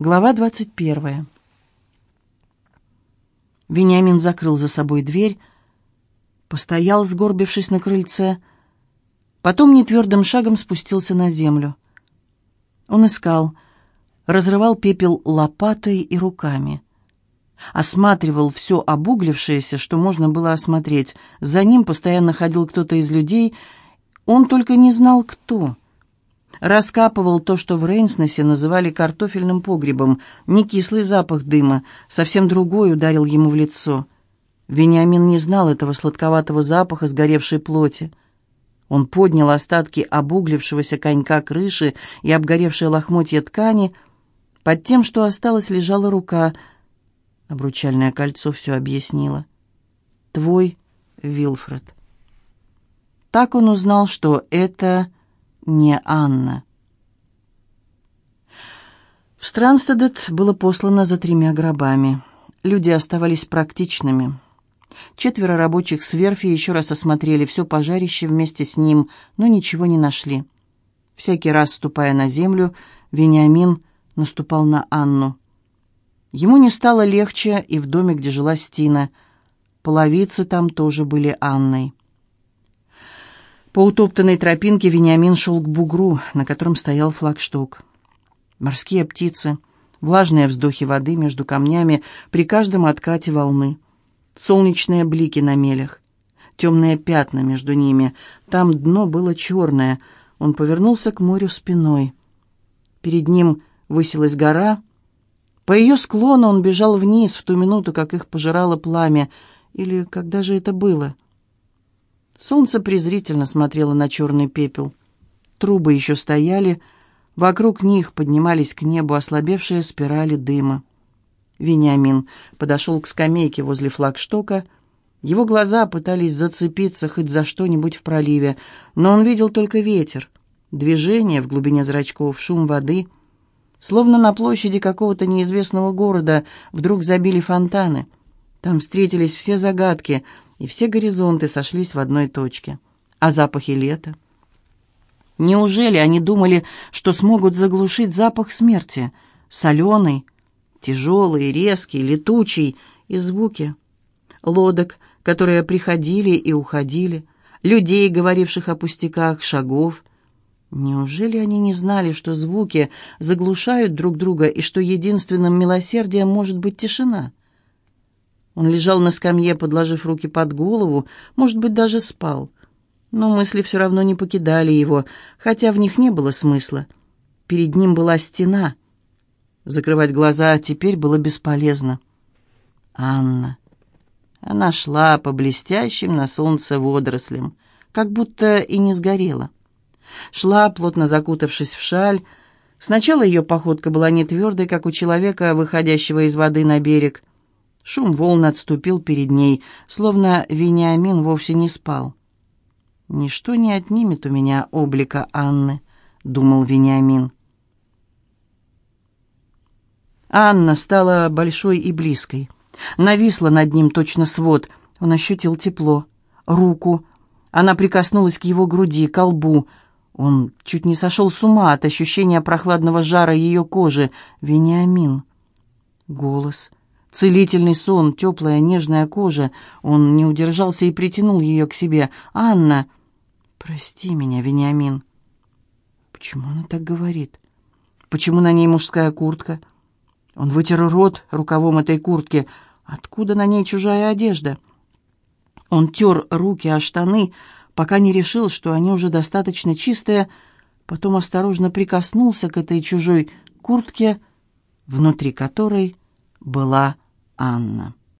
Глава двадцать первая. Вениамин закрыл за собой дверь, постоял, сгорбившись на крыльце, потом нетвердым шагом спустился на землю. Он искал, разрывал пепел лопатой и руками. Осматривал все обуглившееся, что можно было осмотреть. За ним постоянно ходил кто-то из людей, он только не знал, кто — раскапывал то, что в Рейнснесе называли картофельным погребом. Не кислый запах дыма, совсем другой ударил ему в лицо. Вениамин не знал этого сладковатого запаха сгоревшей плоти. Он поднял остатки обуглившегося конька крыши и обгоревшие лохмотья ткани. Под тем, что осталось, лежала рука. Обручальное кольцо все объяснило. «Твой Вилфред». Так он узнал, что это не Анна. В Странстедет было послано за тремя гробами. Люди оставались практичными. Четверо рабочих с верфи еще раз осмотрели все пожарище вместе с ним, но ничего не нашли. Всякий раз, ступая на землю, Вениамин наступал на Анну. Ему не стало легче и в доме, где жила Стина. Половицы там тоже были Анной. По утоптанной тропинке Вениамин шел к бугру, на котором стоял флагшток. Морские птицы, влажные вздохи воды между камнями при каждом откате волны, солнечные блики на мелях, темные пятна между ними. Там дно было черное. Он повернулся к морю спиной. Перед ним высилась гора. По ее склону он бежал вниз в ту минуту, как их пожирало пламя. Или когда же это было? — Солнце презрительно смотрело на черный пепел. Трубы еще стояли, вокруг них поднимались к небу ослабевшие спирали дыма. Вениамин подошел к скамейке возле флагштока. Его глаза пытались зацепиться хоть за что-нибудь в проливе, но он видел только ветер, движение в глубине зрачков, шум воды. Словно на площади какого-то неизвестного города вдруг забили фонтаны. Там встретились все загадки — и все горизонты сошлись в одной точке. А запахи лета? Неужели они думали, что смогут заглушить запах смерти? Соленый, тяжелый, резкий, летучий, и звуки. Лодок, которые приходили и уходили, людей, говоривших о пустяках, шагов. Неужели они не знали, что звуки заглушают друг друга и что единственным милосердием может быть тишина? Он лежал на скамье, подложив руки под голову, может быть, даже спал. Но мысли все равно не покидали его, хотя в них не было смысла. Перед ним была стена. Закрывать глаза теперь было бесполезно. Анна. Она шла по блестящим на солнце водорослям, как будто и не сгорела. Шла, плотно закутавшись в шаль. Сначала ее походка была не твердой, как у человека, выходящего из воды на берег. Шум волн отступил перед ней, словно Вениамин вовсе не спал. «Ничто не отнимет у меня облика Анны», — думал Вениамин. Анна стала большой и близкой. Нависла над ним точно свод. Он ощутил тепло. Руку. Она прикоснулась к его груди, к лбу. Он чуть не сошел с ума от ощущения прохладного жара ее кожи. Вениамин. Голос. Целительный сон, теплая нежная кожа. Он не удержался и притянул ее к себе. «Анна!» «Прости меня, Вениамин». Почему она так говорит? Почему на ней мужская куртка? Он вытер рот рукавом этой куртки. Откуда на ней чужая одежда? Он тер руки о штаны, пока не решил, что они уже достаточно чистые, потом осторожно прикоснулся к этой чужой куртке, внутри которой была Анна.